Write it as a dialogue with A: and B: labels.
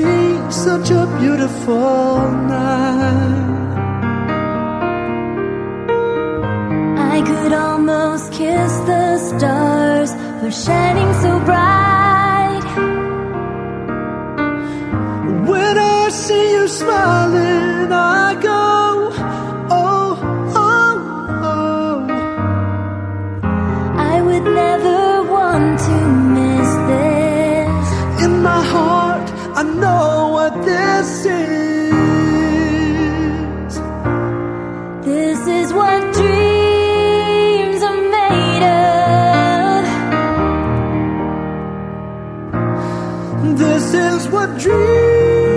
A: such a beautiful night.
B: I could almost kiss the stars for shining so bright.
A: When I see you smiling, I go,
B: I know what this is. This
A: is what dreams are made of. This is what dreams.